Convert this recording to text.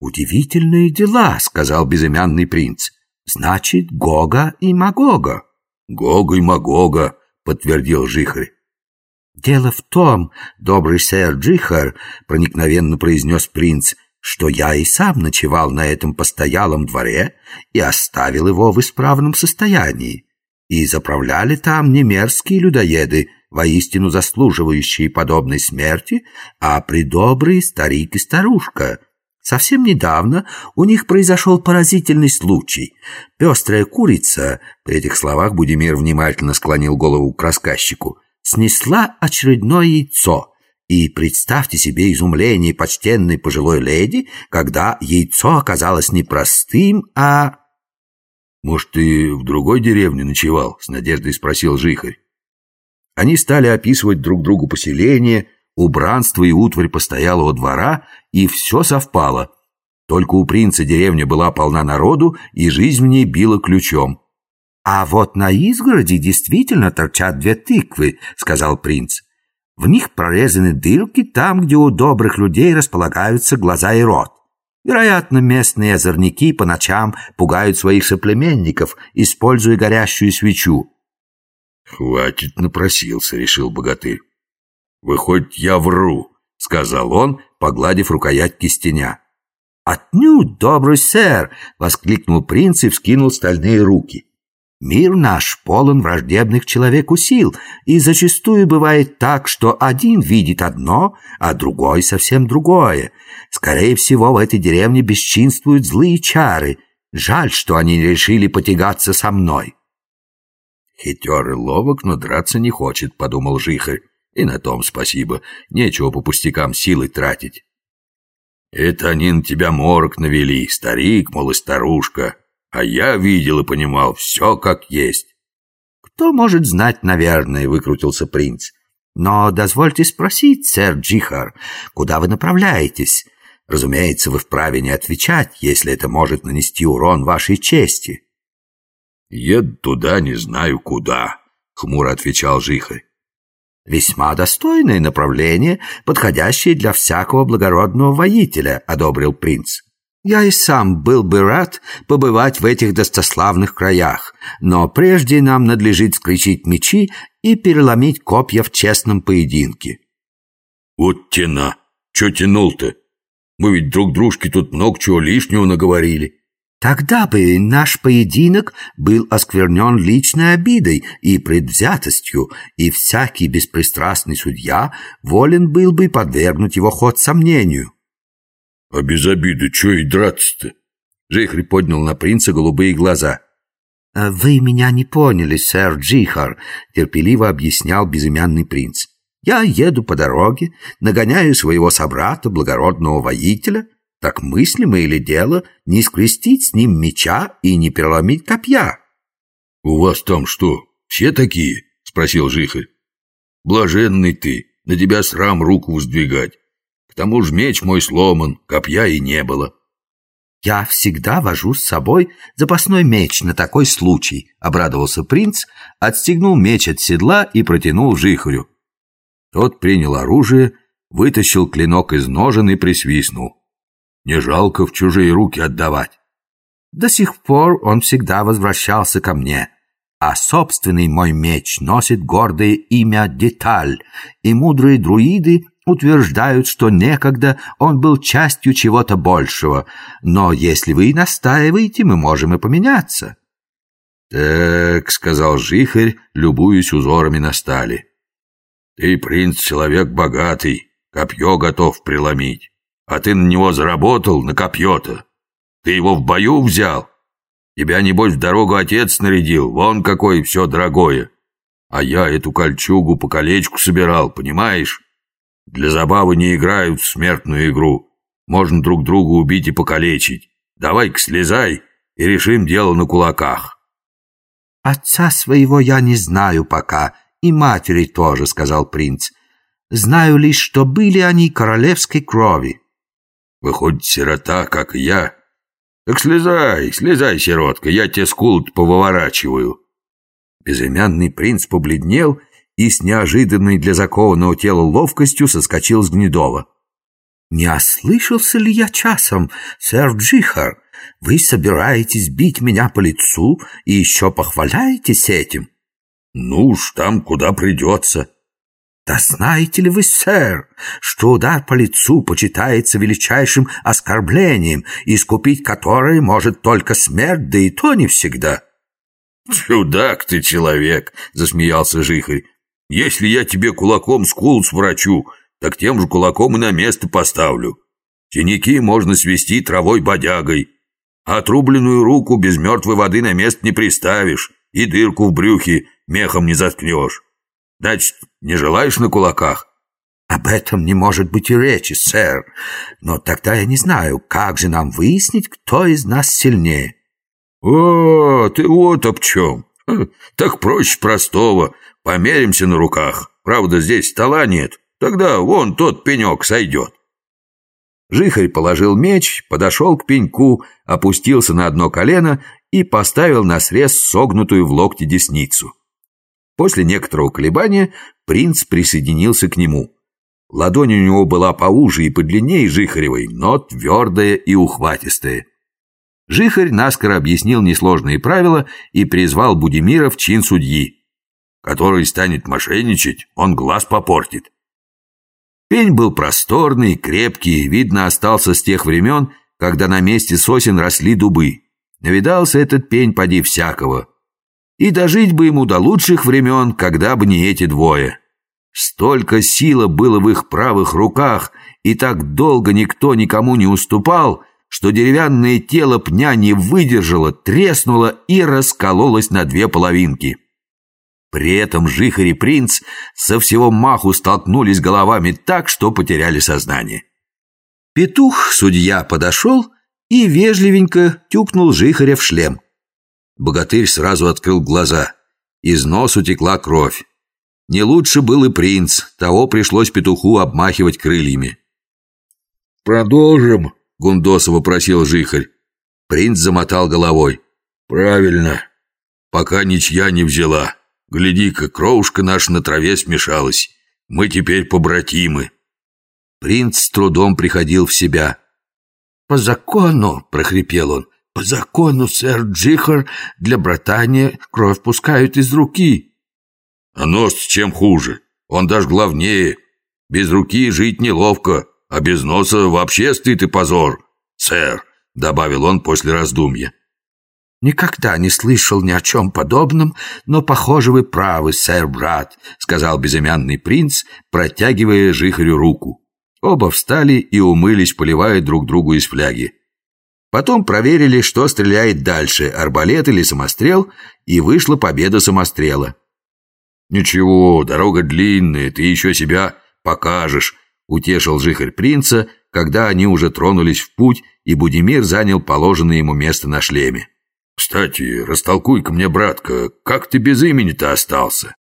«Удивительные дела», — сказал безымянный принц. «Значит, Гога и Магога». «Гога и Магога», — подтвердил Жихарь. «Дело в том, добрый сэр Джихар», — проникновенно произнес принц, «что я и сам ночевал на этом постоялом дворе и оставил его в исправном состоянии. И заправляли там не мерзкие людоеды, воистину заслуживающие подобной смерти, а придобрый старик и старушка». Совсем недавно у них произошел поразительный случай. Пестрая курица, при этих словах Будимир внимательно склонил голову к рассказчику, снесла очередное яйцо. И представьте себе изумление почтенной пожилой леди, когда яйцо оказалось не простым, а... «Может, ты в другой деревне ночевал?» — с надеждой спросил Жихарь. Они стали описывать друг другу поселение, убранство и утварь постоялого двора, и все совпало. Только у принца деревня была полна народу, и жизнь в ней била ключом. «А вот на изгороде действительно торчат две тыквы», — сказал принц. «В них прорезаны дырки там, где у добрых людей располагаются глаза и рот. Вероятно, местные озорники по ночам пугают своих соплеменников, используя горящую свечу». «Хватит напросился», — решил богатырь. «Выходит, я вру», — сказал он, погладив рукоять кистеня. «Отнюдь, добрый сэр!» — воскликнул принц и вскинул стальные руки. «Мир наш полон враждебных человеку сил, и зачастую бывает так, что один видит одно, а другой совсем другое. Скорее всего, в этой деревне бесчинствуют злые чары. Жаль, что они решили потягаться со мной». «Хитер и ловок, но драться не хочет», — подумал Жихарь. И на том спасибо. Нечего по пустякам силы тратить. Это они на тебя морок навели, старик, мол, и старушка. А я видел и понимал все как есть. Кто может знать, наверное, выкрутился принц. Но дозвольте спросить, сэр Джихар, куда вы направляетесь? Разумеется, вы вправе не отвечать, если это может нанести урон вашей чести. Еду туда, не знаю куда, хмуро отвечал Жихарь. «Весьма достойное направление, подходящее для всякого благородного воителя», — одобрил принц. «Я и сам был бы рад побывать в этих достославных краях, но прежде нам надлежит скричить мечи и переломить копья в честном поединке». «Вот тена! Че тянул-то? Мы ведь друг дружке тут много чего лишнего наговорили». Тогда бы наш поединок был осквернен личной обидой и предвзятостью, и всякий беспристрастный судья волен был бы подвергнуть его ход сомнению. — А без обиды что и драться-то? Джихри поднял на принца голубые глаза. «А «Вы меня не поняли, сэр Джихар», — терпеливо объяснял безымянный принц. «Я еду по дороге, нагоняю своего собрата, благородного воителя» так мыслимо или дело не скрестить с ним меча и не переломить копья. — У вас там что, все такие? — спросил Жихарь. — Блаженный ты, на тебя срам руку воздвигать. К тому же меч мой сломан, копья и не было. — Я всегда вожу с собой запасной меч на такой случай, — обрадовался принц, отстегнул меч от седла и протянул Жихарю. Тот принял оружие, вытащил клинок из ножен и присвистнул. Не жалко в чужие руки отдавать. До сих пор он всегда возвращался ко мне, а собственный мой меч носит гордое имя Деталь, и мудрые друиды утверждают, что некогда он был частью чего-то большего, но если вы настаиваете, мы можем и поменяться. «Так», — сказал Жихарь, любуясь узорами на стали. «Ты, принц, человек богатый, копье готов преломить. А ты на него заработал, на копье-то. Ты его в бою взял. Тебя, небось, в дорогу отец нарядил, вон какое все дорогое. А я эту кольчугу по колечку собирал, понимаешь? Для забавы не играют в смертную игру. Можно друг друга убить и покалечить. Давай-ка слезай и решим дело на кулаках. Отца своего я не знаю пока, и матери тоже, сказал принц. Знаю лишь, что были они королевской крови. Выходит, сирота, как и я. Так слезай, слезай, сиротка, я тебе скул поворачиваю. Безымянный принц побледнел и с неожиданной для закованного тела ловкостью соскочил с Гнедова. Не ослышался ли я часом, сэр Джихар? Вы собираетесь бить меня по лицу и еще похваляетесь этим? Ну уж там, куда придется. Да знаете ли вы, сэр, что удар по лицу почитается величайшим оскорблением, искупить которое может только смерть, да и то не всегда? «Чудак ты человек!» — засмеялся Жихарь. «Если я тебе кулаком скул сврачу, так тем же кулаком и на место поставлю. Синяки можно свести травой бодягой, а отрубленную руку без мертвой воды на место не приставишь и дырку в брюхе мехом не заткнешь. Значит, не желаешь на кулаках?» «Об этом не может быть и речи, сэр. Но тогда я не знаю, как же нам выяснить, кто из нас сильнее». «О, ты вот об чем. Так проще простого. Померимся на руках. Правда, здесь стола нет. Тогда вон тот пенек сойдет». Жихарь положил меч, подошел к пеньку, опустился на одно колено и поставил на срез согнутую в локте десницу. После некоторого колебания принц присоединился к нему. Ладонь у него была поуже и подлиннее Жихаревой, но твердая и ухватистая. Жихарь наскоро объяснил несложные правила и призвал Будимира в чин судьи. «Который станет мошенничать, он глаз попортит». Пень был просторный, крепкий, видно, остался с тех времен, когда на месте сосен росли дубы. Навидался этот пень поди всякого. И дожить бы ему до лучших времен, когда бы не эти двое. Столько сила было в их правых руках, и так долго никто никому не уступал, что деревянное тело пня не выдержало, треснуло и раскололось на две половинки. При этом Жихарь и принц со всего маху столкнулись головами так, что потеряли сознание. Петух, судья, подошел и вежливенько тюкнул Жихаря в шлем. Богатырь сразу открыл глаза. Из носу текла кровь. Не лучше был и принц, того пришлось петуху обмахивать крыльями. «Продолжим», — Гундосова просил Жихарь. Принц замотал головой. «Правильно. Пока ничья не взяла. Гляди-ка, кровушка наша на траве смешалась. Мы теперь побратимы». Принц с трудом приходил в себя. «По закону», — прохрипел он, по закону, сэр Джихар, для братания кровь пускают из руки. А нос чем хуже? Он даже главнее. Без руки жить неловко, а без носа вообще стыд и позор. Сэр, добавил он после раздумья. «Никогда не слышал ни о чем подобном, но, похоже, вы правы, сэр-брат», сказал безымянный принц, протягивая Жихарю руку. Оба встали и умылись, поливая друг другу из фляги. Потом проверили, что стреляет дальше, арбалет или самострел, и вышла победа самострела. «Ничего, дорога длинная, ты еще себя покажешь», — утешил жихарь принца, когда они уже тронулись в путь, и Будимир занял положенное ему место на шлеме. «Кстати, растолкуй-ка мне, братка, как ты без имени-то остался?»